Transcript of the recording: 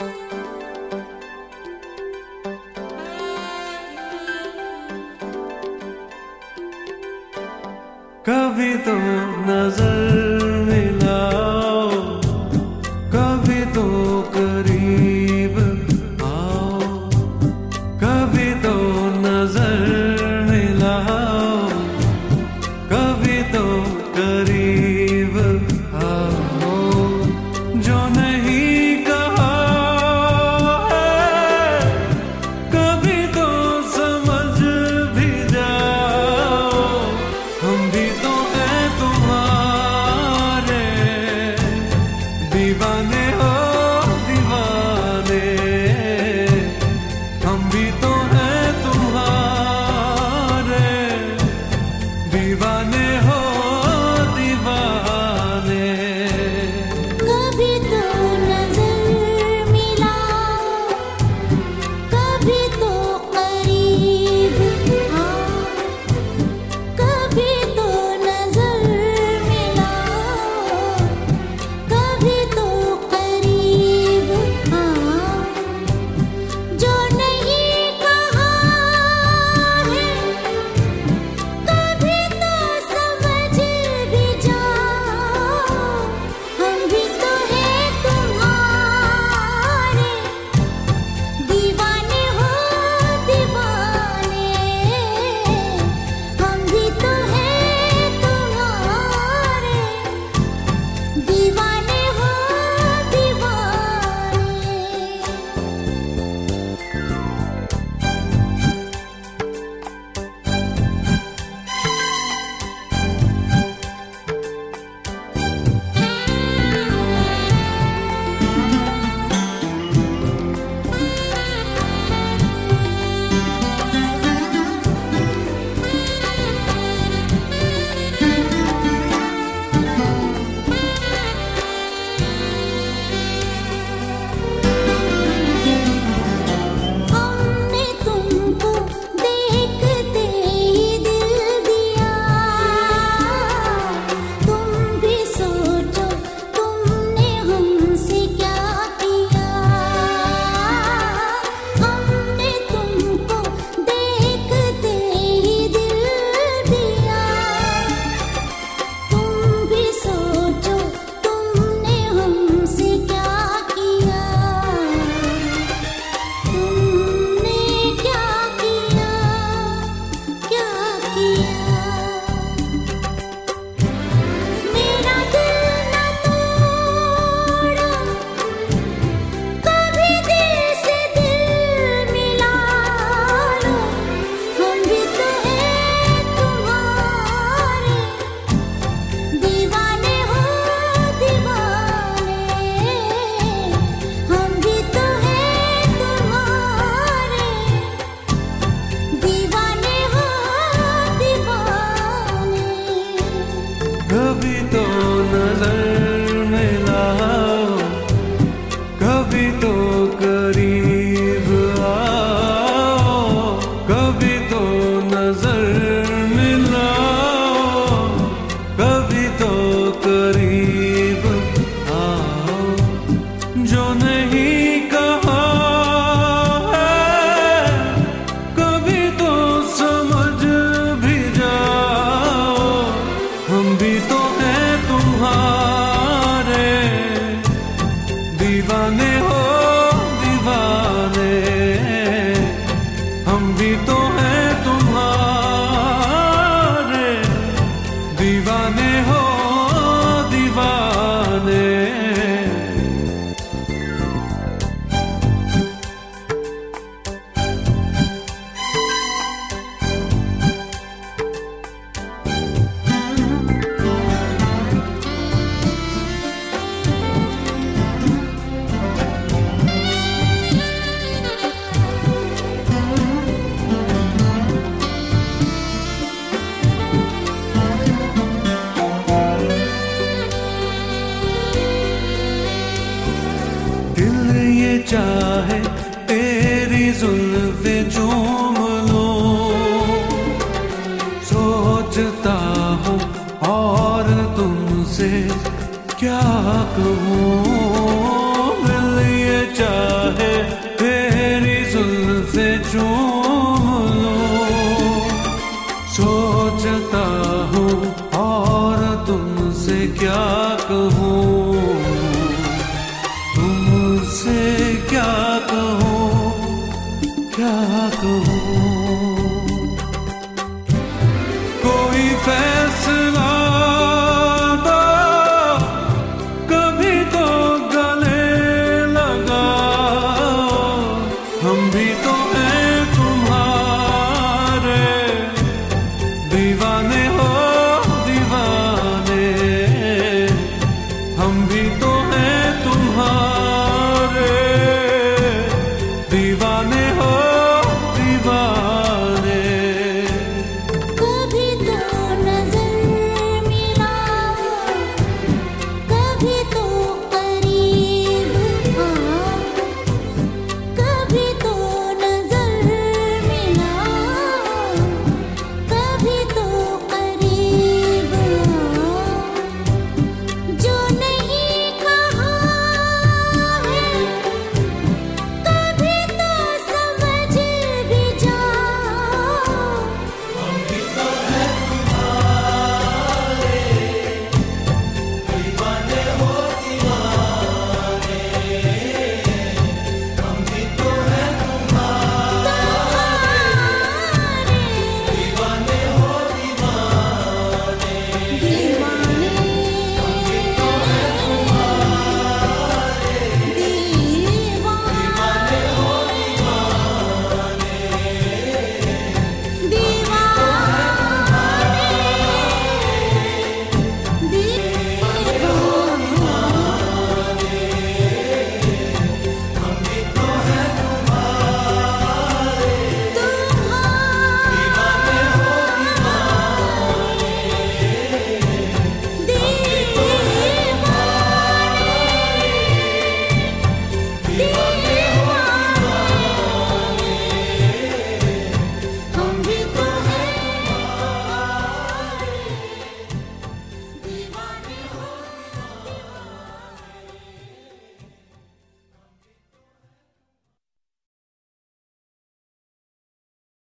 कभी तुम नज़र चाहे जुल्फ झूम लो। सोचता हूँ और तुमसे क्या कहूँ? दिल ये चाहे तेरी जुल्फ झूम लो। सोचता हूँ और तुमसे क्या कहूँ?